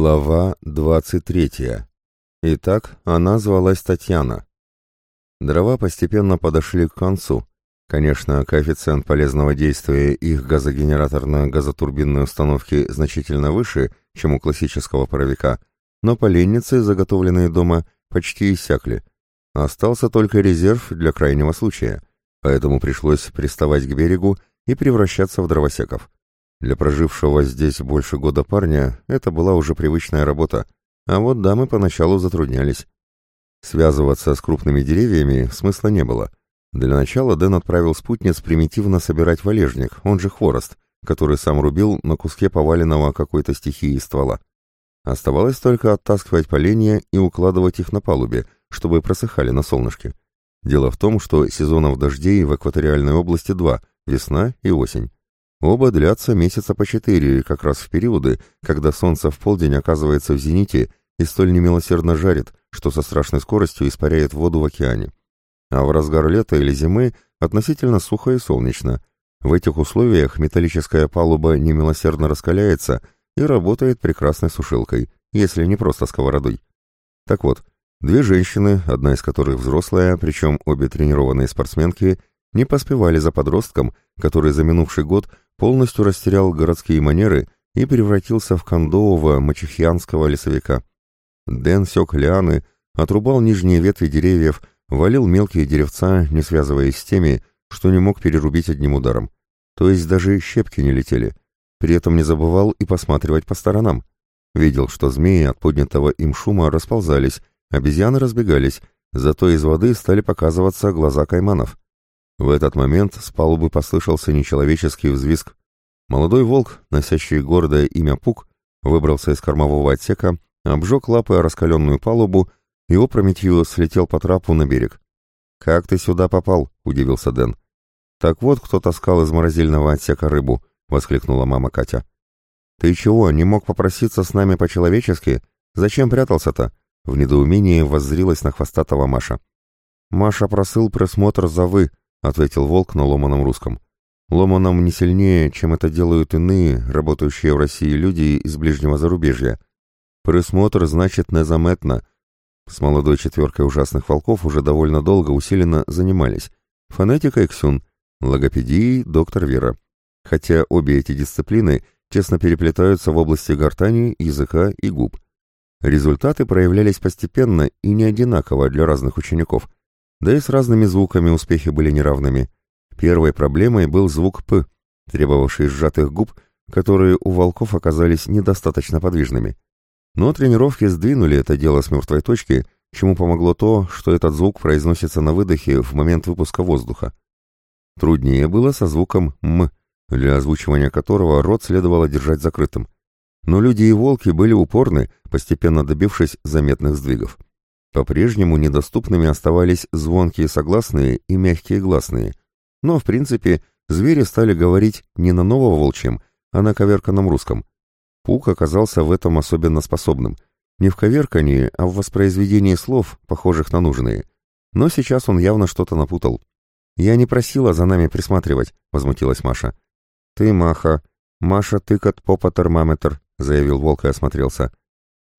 Глава 23. Итак, она звалась Татьяна. Дрова постепенно подошли к концу. Конечно, коэффициент полезного действия их газогенераторно-газотурбинной установки значительно выше, чем у классического паровика, но поленницы, заготовленные дома, почти иссякли. Остался только резерв для крайнего случая, поэтому пришлось приставать к берегу и превращаться в дровосеков. Для прожившего здесь больше года парня это была уже привычная работа, а вот дамы поначалу затруднялись. Связываться с крупными деревьями смысла не было. Для начала Дэн отправил спутниц примитивно собирать валежник, он же хворост, который сам рубил на куске поваленного какой-то стихии ствола. Оставалось только оттаскивать поленья и укладывать их на палубе, чтобы просыхали на солнышке. Дело в том, что сезонов дождей в экваториальной области два – весна и осень. Оба длятся месяца по четыре, как раз в периоды, когда солнце в полдень оказывается в зените и столь немилосердно жарит, что со страшной скоростью испаряет воду в океане. А в разгар лета или зимы относительно сухо и солнечно. В этих условиях металлическая палуба немилосердно раскаляется и работает прекрасной сушилкой, если не просто сковородой. Так вот, две женщины, одна из которых взрослая, причем обе тренированные спортсменки, не поспевали за подростком, который за минувший год полностью растерял городские манеры и превратился в кондового мачехианского лесовика. Дэн сек лианы, отрубал нижние ветви деревьев, валил мелкие деревца, не связываясь с теми, что не мог перерубить одним ударом. То есть даже щепки не летели. При этом не забывал и посматривать по сторонам. Видел, что змеи от поднятого им шума расползались, обезьяны разбегались, зато из воды стали показываться глаза кайманов. В этот момент с палубы послышался нечеловеческий взвизг. Молодой волк, носящий гордое имя Пук, выбрался из кормового отсека, обжег лапой раскаленную палубу и опрометью слетел по трапу на берег. «Как ты сюда попал?» — удивился Дэн. «Так вот, кто таскал из морозильного отсека рыбу», — воскликнула мама Катя. «Ты чего, не мог попроситься с нами по-человечески? Зачем прятался-то?» В недоумении воззрилась на хвостатого Маша. «Маша просил присмотр за вы», — ответил Волк на ломаном русском. «Ломаном не сильнее, чем это делают иные, работающие в России люди из ближнего зарубежья. Присмотр значит незаметно». С молодой четверкой ужасных волков уже довольно долго усиленно занимались. Фонетикой Ксюн, логопедией доктор Вера. Хотя обе эти дисциплины тесно переплетаются в области гортани, языка и губ. Результаты проявлялись постепенно и не одинаково для разных учеников – да и с разными звуками успехи были неравными. Первой проблемой был звук «п», требовавший сжатых губ, которые у волков оказались недостаточно подвижными. Но тренировки сдвинули это дело с мертвой точки, чему помогло то, что этот звук произносится на выдохе в момент выпуска воздуха. Труднее было со звуком «м», для озвучивания которого рот следовало держать закрытым. Но люди и волки были упорны, постепенно добившись заметных сдвигов. По-прежнему недоступными оставались звонкие согласные и мягкие гласные. Но, в принципе, звери стали говорить не на нововолчьем, а на коверканном русском. Пук оказался в этом особенно способным. Не в коверкании, а в воспроизведении слов, похожих на нужные. Но сейчас он явно что-то напутал. «Я не просила за нами присматривать», — возмутилась Маша. «Ты, Маха. Маша тыкат попа термометр», — заявил волк и осмотрелся.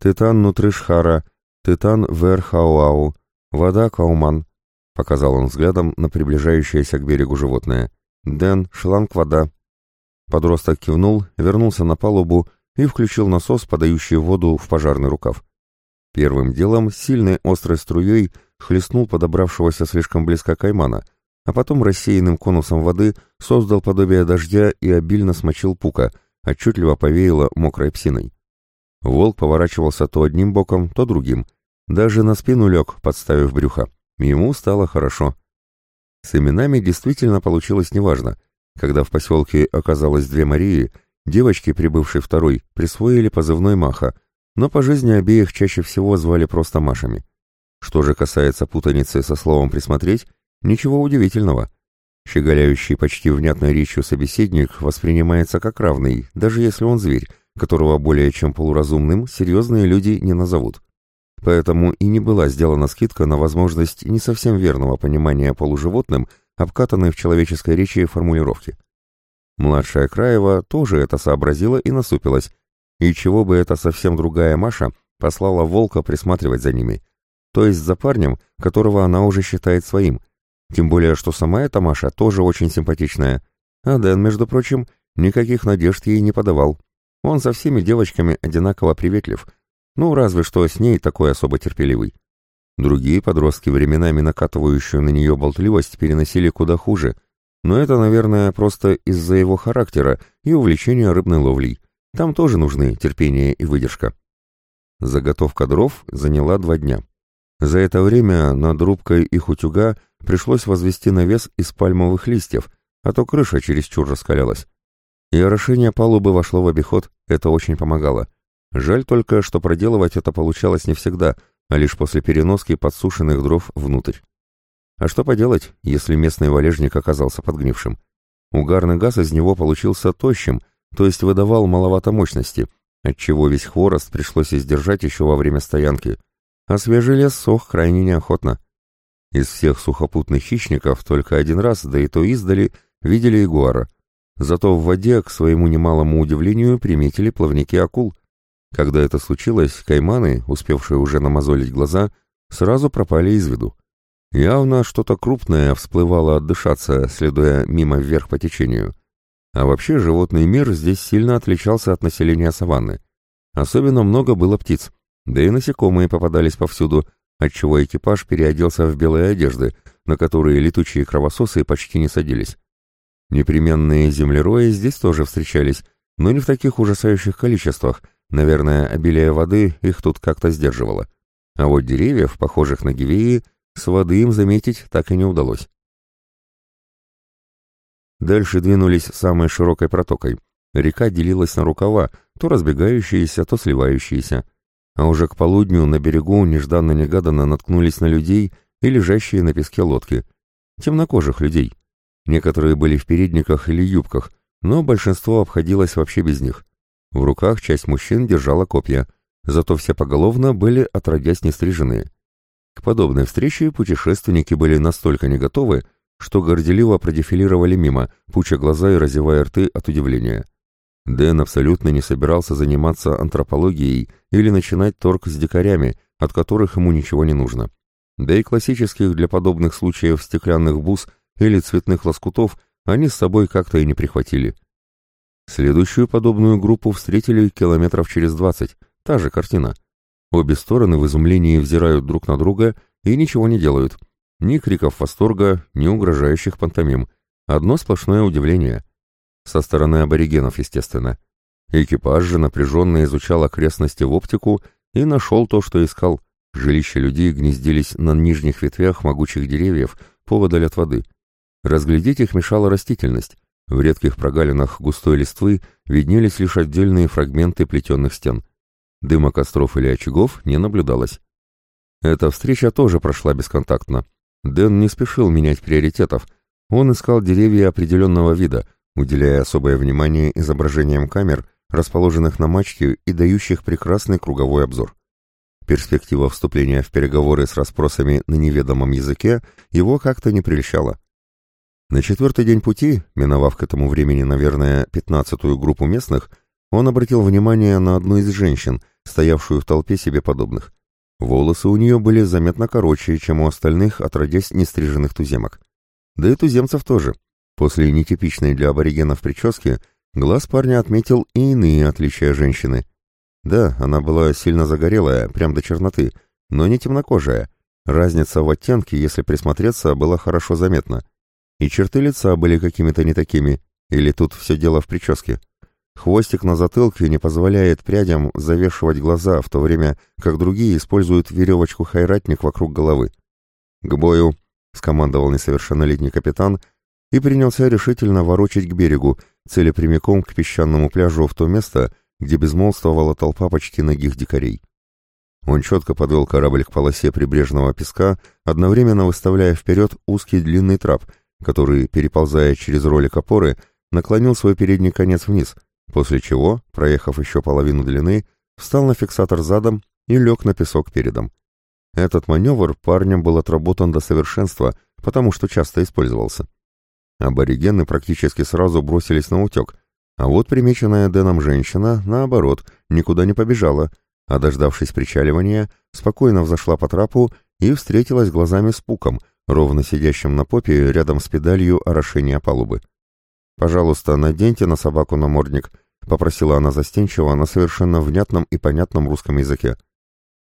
«Титан нутришхара», «Титан Верхауау, вода Кауман», — показал он взглядом на приближающееся к берегу животное. «Дэн, шланг вода». Подросток кивнул, вернулся на палубу и включил насос, подающий воду в пожарный рукав. Первым делом сильной острой струей хлестнул подобравшегося слишком близко каймана, а потом рассеянным конусом воды создал подобие дождя и обильно смочил пука, отчетливо повеяло мокрой псиной. Волк поворачивался то одним боком, то другим. Даже на спину лег, подставив брюхо. Ему стало хорошо. С именами действительно получилось неважно. Когда в поселке оказалось две Марии, девочки, прибывшие второй, присвоили позывной Маха, но по жизни обеих чаще всего звали просто Машами. Что же касается путаницы со словом «присмотреть», ничего удивительного. Щеголяющий почти внятной речью собеседник воспринимается как равный, даже если он зверь, которого более чем полуразумным серьезные люди не назовут. Поэтому и не была сделана скидка на возможность не совсем верного понимания полуживотным, обкатанной в человеческой речи формулировки. Младшая Краева тоже это сообразила и насупилась. и чего бы эта совсем другая Маша послала волка присматривать за ними, то есть за парнем, которого она уже считает своим, тем более, что сама эта Маша тоже очень симпатичная, а Дэн, между прочим, никаких надежд ей не подавал. Он со всеми девочками одинаково приветлив, ну, разве что с ней такой особо терпеливый. Другие подростки, временами накатывающую на нее болтливость, переносили куда хуже, но это, наверное, просто из-за его характера и увлечения рыбной ловлей. Там тоже нужны терпение и выдержка. Заготовка дров заняла два дня. За это время над рубкой их утюга пришлось возвести навес из пальмовых листьев, а то крыша чересчур раскалялась. И орошение палубы вошло в обиход, это очень помогало. Жаль только, что проделывать это получалось не всегда, а лишь после переноски подсушенных дров внутрь. А что поделать, если местный валежник оказался подгнившим? Угарный газ из него получился тощим, то есть выдавал маловато мощности, отчего весь хворост пришлось издержать еще во время стоянки, а свежий лес сох крайне неохотно. Из всех сухопутных хищников только один раз, да и то издали, видели ягуара. Зато в воде, к своему немалому удивлению, приметили плавники акул. Когда это случилось, кайманы, успевшие уже намазолить глаза, сразу пропали из виду. Явно что-то крупное всплывало отдышаться, следуя мимо вверх по течению. А вообще животный мир здесь сильно отличался от населения саванны. Особенно много было птиц, да и насекомые попадались повсюду, отчего экипаж переоделся в белые одежды, на которые летучие кровососы почти не садились. Непременные землерои здесь тоже встречались, но не в таких ужасающих количествах, наверное, обилие воды их тут как-то сдерживало. А вот деревьев, похожих на гивеи, с воды им заметить так и не удалось. Дальше двинулись самой широкой протокой. Река делилась на рукава, то разбегающиеся, то сливающиеся а уже к полудню на берегу нежданно-негаданно наткнулись на людей и лежащие на песке лодки. Темнокожих людей. Некоторые были в передниках или юбках, но большинство обходилось вообще без них. В руках часть мужчин держала копья, зато все поголовно были отродясь нестриженные. К подобной встрече путешественники были настолько не готовы, что горделиво продефилировали мимо, пуча глаза и разевая рты от удивления. Дэн абсолютно не собирался заниматься антропологией или начинать торг с дикарями, от которых ему ничего не нужно. Да и классических для подобных случаев стеклянных бус или цветных лоскутов они с собой как-то и не прихватили. Следующую подобную группу встретили километров через двадцать, та же картина. Обе стороны в изумлении взирают друг на друга и ничего не делают. Ни криков восторга, ни угрожающих пантомим. Одно сплошное удивление. Со стороны аборигенов, естественно. Экипаж же напряженно изучал окрестности в оптику и нашел то, что искал. Жилища людей гнездились на нижних ветвях могучих деревьев, поводаль от воды. Разглядеть их мешала растительность. В редких прогалинах густой листвы виднелись лишь отдельные фрагменты плетенных стен. Дыма костров или очагов не наблюдалось. Эта встреча тоже прошла бесконтактно. Дэн не спешил менять приоритетов. Он искал деревья определенного вида — уделяя особое внимание изображениям камер, расположенных на мачте и дающих прекрасный круговой обзор. Перспектива вступления в переговоры с расспросами на неведомом языке его как-то не прельщала. На четвертый день пути, миновав к этому времени, наверное, пятнадцатую группу местных, он обратил внимание на одну из женщин, стоявшую в толпе себе подобных. Волосы у нее были заметно короче, чем у остальных, отродясь нестриженных туземок. Да и туземцев тоже. После нетипичной для аборигенов прически глаз парня отметил и иные отличия женщины. Да, она была сильно загорелая, прям до черноты, но не темнокожая. Разница в оттенке, если присмотреться, была хорошо заметна. И черты лица были какими-то не такими, или тут все дело в прическе. Хвостик на затылке не позволяет прядям завешивать глаза, в то время как другие используют веревочку-хайратник вокруг головы. «К бою!» — скомандовал несовершеннолетний капитан, и принялся решительно ворочать к берегу, целепрямиком к песчаному пляжу в то место, где безмолвствовала толпа почти ногих дикарей. Он четко подвел корабль к полосе прибрежного песка, одновременно выставляя вперед узкий длинный трап, который, переползая через ролик опоры, наклонил свой передний конец вниз, после чего, проехав еще половину длины, встал на фиксатор задом и лег на песок передом. Этот маневр парнем был отработан до совершенства, потому что часто использовался. Аборигены практически сразу бросились на утек, А вот примеченная Дэном женщина, наоборот, никуда не побежала, а дождавшись причаливания, спокойно взошла по трапу и встретилась глазами с Пуком, ровно сидящим на попе рядом с педалью орошения палубы. «Пожалуйста, наденьте на собаку намордник», — попросила она застенчиво на совершенно внятном и понятном русском языке.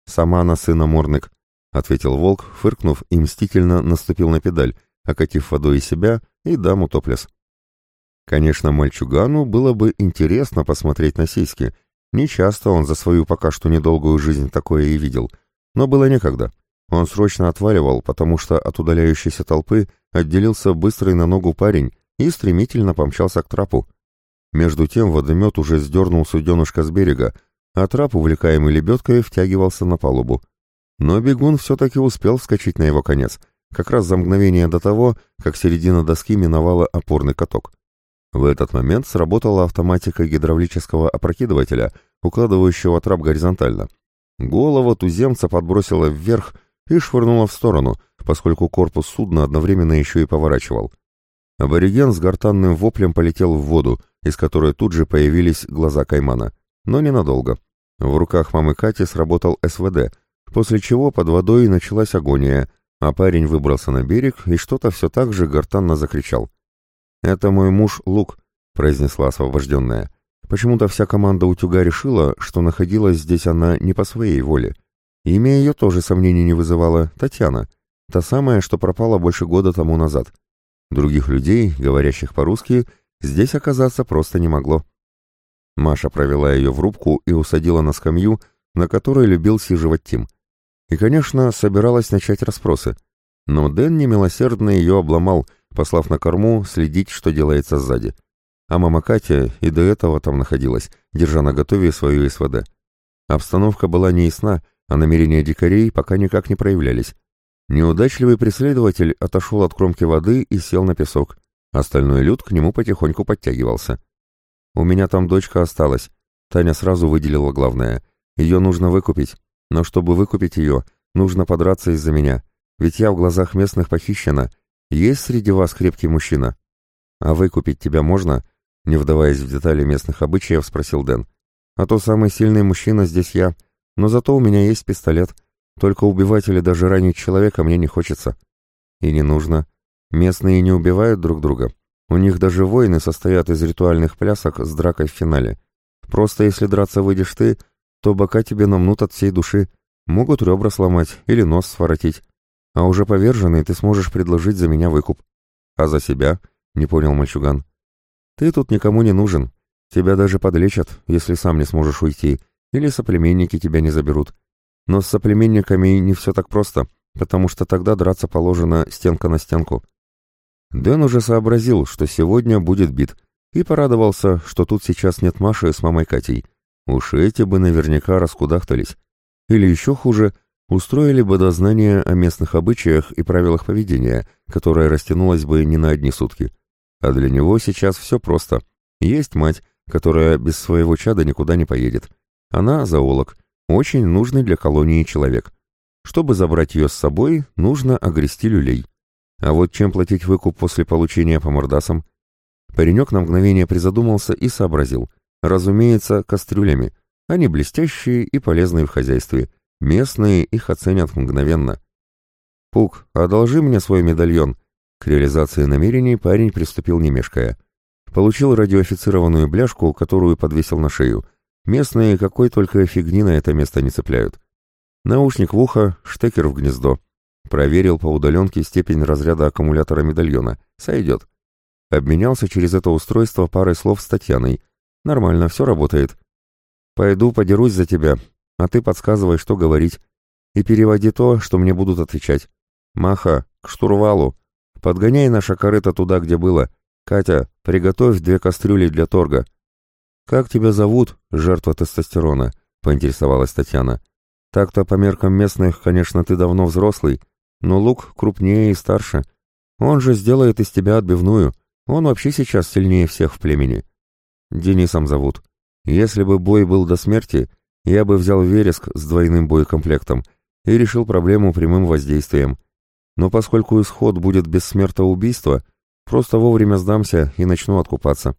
«Сама на сына мордник», — ответил волк, фыркнув и мстительно наступил на педаль, окатив водой и себя, и даму топлес. Конечно, мальчугану было бы интересно посмотреть на сиськи. Нечасто он за свою пока что недолгую жизнь такое и видел. Но было некогда. Он срочно отваливал, потому что от удаляющейся толпы отделился быстрый на ногу парень и стремительно помчался к трапу. Между тем водомет уже сдернул суденышко с берега, а трап, увлекаемый лебедкой, втягивался на палубу. Но бегун все-таки успел вскочить на его конец, как раз за мгновение до того, как середина доски миновала опорный каток. В этот момент сработала автоматика гидравлического опрокидывателя, укладывающего трап горизонтально. Голову туземца подбросило вверх и швырнуло в сторону, поскольку корпус судна одновременно еще и поворачивал. Абориген с гортанным воплем полетел в воду, из которой тут же появились глаза Каймана. Но ненадолго. В руках мамы Кати сработал СВД, после чего под водой началась агония, а парень выбрался на берег и что-то все так же гортанно закричал. «Это мой муж Лук», — произнесла освобожденная. Почему-то вся команда утюга решила, что находилась здесь она не по своей воле. Имя ее тоже сомнений не вызывало — Татьяна, та самая, что пропала больше года тому назад. Других людей, говорящих по-русски, здесь оказаться просто не могло. Маша провела ее в рубку и усадила на скамью, на которой любил сиживать Тим. И, конечно, собиралась начать расспросы. Но Дэн немилосердно ее обломал, послав на корму следить, что делается сзади. А мама Катя и до этого там находилась, держа на готове свою СВД. Обстановка была неясна, а намерения дикарей пока никак не проявлялись. Неудачливый преследователь отошел от кромки воды и сел на песок. Остальной люд к нему потихоньку подтягивался. «У меня там дочка осталась». Таня сразу выделила главное. «Ее нужно выкупить. Но чтобы выкупить ее, нужно подраться из-за меня. Ведь я в глазах местных похищена. Есть среди вас крепкий мужчина?» «А выкупить тебя можно?» Не вдаваясь в детали местных обычаев, спросил Дэн. «А то самый сильный мужчина здесь я. Но зато у меня есть пистолет. Только убивать или даже ранить человека мне не хочется. И не нужно. Местные не убивают друг друга. У них даже войны состоят из ритуальных плясок с дракой в финале. Просто если драться выйдешь ты, то бока тебе намнут от всей души. Могут ребра сломать или нос своротить. А уже поверженный ты сможешь предложить за меня выкуп. А за себя? Не понял мальчуган. Ты тут никому не нужен. Тебя даже подлечат, если сам не сможешь уйти, или соплеменники тебя не заберут. Но с соплеменниками не все так просто, потому что тогда драться положено стенка на стенку. Дэн уже сообразил, что сегодня будет бит, и порадовался, что тут сейчас нет Маши с мамой Катей. Уж эти бы наверняка раскудахтались. Или еще хуже, устроили бы дознание о местных обычаях и правилах поведения, которое растянулось бы не на одни сутки. А для него сейчас все просто. Есть мать, которая без своего чада никуда не поедет. Она зоолог, очень нужный для колонии человек. Чтобы забрать ее с собой, нужно огрести люлей. А вот чем платить выкуп после получения по мордасам? Паренек на мгновение призадумался и сообразил. Разумеется, кастрюлями. Они блестящие и полезные в хозяйстве. Местные их оценят мгновенно. «Пук, одолжи мне свой медальон». К реализации намерений парень приступил не мешкая. Получил радиоофицированную бляшку, которую подвесил на шею. Местные какой только фигни на это место не цепляют. Наушник в ухо, штекер в гнездо. Проверил по удаленке степень разряда аккумулятора медальона. Сойдет. Обменялся через это устройство парой слов с Татьяной. Нормально, все работает. Пойду подерусь за тебя, а ты подсказывай, что говорить. И переводи то, что мне будут отвечать. Маха, к штурвалу. Подгоняй наша корыто туда, где было. Катя, приготовь две кастрюли для торга. «Как тебя зовут, жертва тестостерона?» — поинтересовалась Татьяна. «Так-то по меркам местных, конечно, ты давно взрослый, но Лук крупнее и старше. Он же сделает из тебя отбивную. Он вообще сейчас сильнее всех в племени. Денисом зовут. Если бы бой был до смерти, я бы взял вереск с двойным боекомплектом и решил проблему прямым воздействием. Но поскольку исход будет без смертоубийства, просто вовремя сдамся и начну откупаться.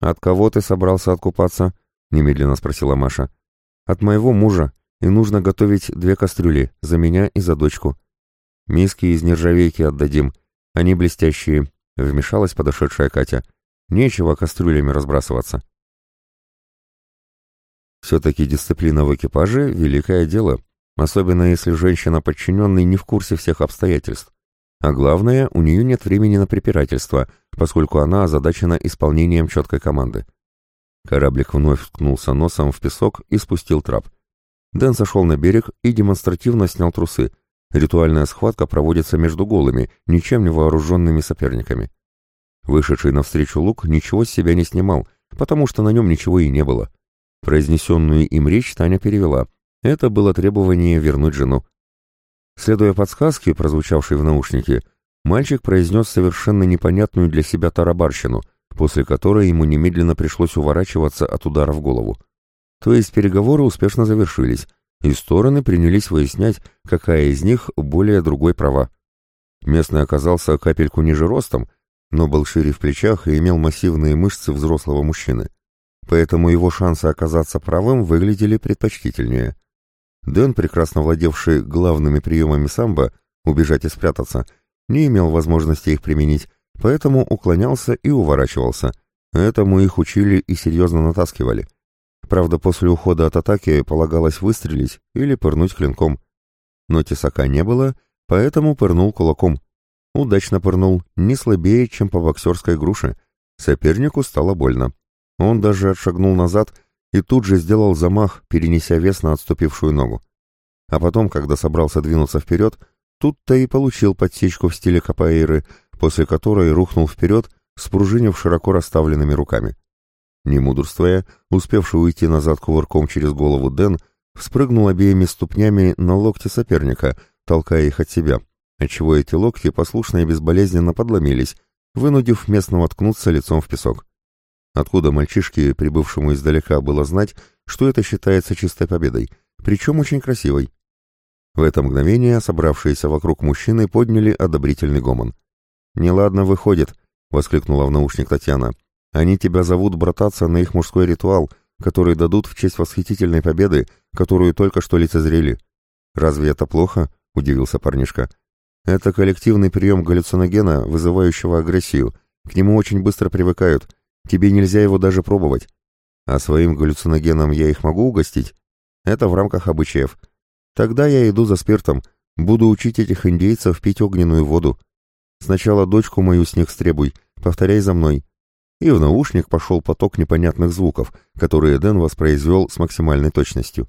«От кого ты собрался откупаться?» — немедленно спросила Маша. «От моего мужа, и нужно готовить две кастрюли, за меня и за дочку. Миски из нержавейки отдадим, они блестящие», — вмешалась подошедшая Катя. «Нечего кастрюлями разбрасываться». Все-таки дисциплина в экипаже — великое дело, особенно если женщина-подчиненный не в курсе всех обстоятельств. А главное, у нее нет времени на препирательство, поскольку она озадачена исполнением четкой команды. Кораблик вновь ткнулся носом в песок и спустил трап. Дэн сошел на берег и демонстративно снял трусы. Ритуальная схватка проводится между голыми, ничем не вооруженными соперниками. Вышедший навстречу Лук ничего с себя не снимал, потому что на нем ничего и не было. Произнесенную им речь Таня перевела. Это было требование вернуть жену. Следуя подсказке, прозвучавшей в наушнике, мальчик произнес совершенно непонятную для себя тарабарщину, после которой ему немедленно пришлось уворачиваться от удара в голову. То есть переговоры успешно завершились, и стороны принялись выяснять, какая из них более другой права. Местный оказался капельку ниже ростом, но был шире в плечах и имел массивные мышцы взрослого мужчины. Поэтому его шансы оказаться правым выглядели предпочтительнее. Дэн, прекрасно владевший главными приемами самбо, убежать и спрятаться, не имел возможности их применить, поэтому уклонялся и уворачивался. Этому их учили и серьезно натаскивали. Правда, после ухода от атаки полагалось выстрелить или пырнуть клинком. Но тесака не было, поэтому пырнул кулаком. Удачно пырнул, не слабее, чем по боксерской груше. Сопернику стало больно. Он даже отшагнул назад и тут же сделал замах, перенеся вес на отступившую ногу. А потом, когда собрался двинуться вперед, тут-то и получил подсечку в стиле капоэйры, после которой рухнул вперед, спружинив широко расставленными руками. Не мудрствуя, успевший уйти назад кувырком через голову Дэн, вспрыгнул обеими ступнями на локти соперника, толкая их от себя, отчего эти локти послушно и безболезненно подломились, вынудив местного ткнуться лицом в песок. Откуда мальчишке, прибывшему издалека, было знать, что это считается чистой победой, причем очень красивой? В это мгновение собравшиеся вокруг мужчины подняли одобрительный гомон. «Неладно выходит», — воскликнула в наушник Татьяна. «Они тебя зовут брататься на их мужской ритуал, который дадут в честь восхитительной победы, которую только что лицезрели». «Разве это плохо?» — удивился парнишка. «Это коллективный прием галлюциногена, вызывающего агрессию. К нему очень быстро привыкают, Тебе нельзя его даже пробовать. А своим галлюциногеном я их могу угостить? Это в рамках обычаев. Тогда я иду за спиртом, буду учить этих индейцев пить огненную воду. Сначала дочку мою с них стребуй, повторяй за мной. И в наушник пошел поток непонятных звуков, которые Дэн воспроизвел с максимальной точностью.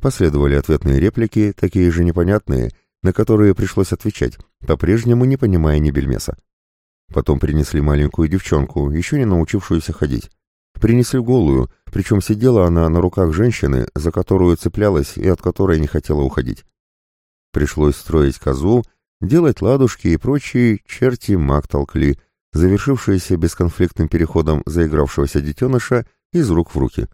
Последовали ответные реплики, такие же непонятные, на которые пришлось отвечать, по-прежнему не понимая ни бельмеса. Потом принесли маленькую девчонку, еще не научившуюся ходить. Принесли голую, причем сидела она на руках женщины, за которую цеплялась и от которой не хотела уходить. Пришлось строить козу, делать ладушки и прочие черти маг толкли, завершившиеся бесконфликтным переходом заигравшегося детеныша из рук в руки.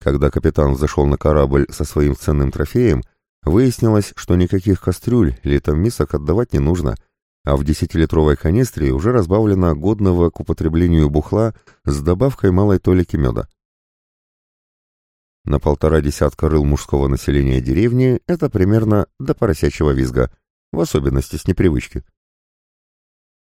Когда капитан зашел на корабль со своим ценным трофеем, выяснилось, что никаких кастрюль или там мисок отдавать не нужно — а в десятилитровой канистре уже разбавлено годного к употреблению бухла с добавкой малой толики меда. На полтора десятка рыл мужского населения деревни это примерно до поросячьего визга, в особенности с непривычки.